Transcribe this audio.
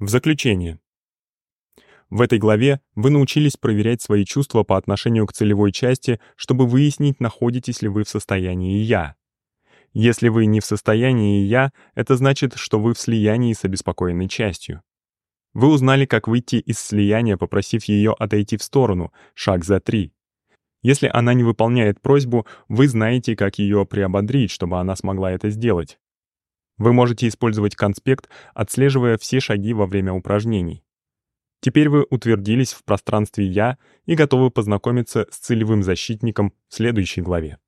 В заключение. В этой главе вы научились проверять свои чувства по отношению к целевой части, чтобы выяснить, находитесь ли вы в состоянии «я». Если вы не в состоянии «я», это значит, что вы в слиянии с обеспокоенной частью. Вы узнали, как выйти из слияния, попросив ее отойти в сторону, шаг за три. Если она не выполняет просьбу, вы знаете, как ее приободрить, чтобы она смогла это сделать. Вы можете использовать конспект, отслеживая все шаги во время упражнений. Теперь вы утвердились в пространстве «я» и готовы познакомиться с целевым защитником в следующей главе.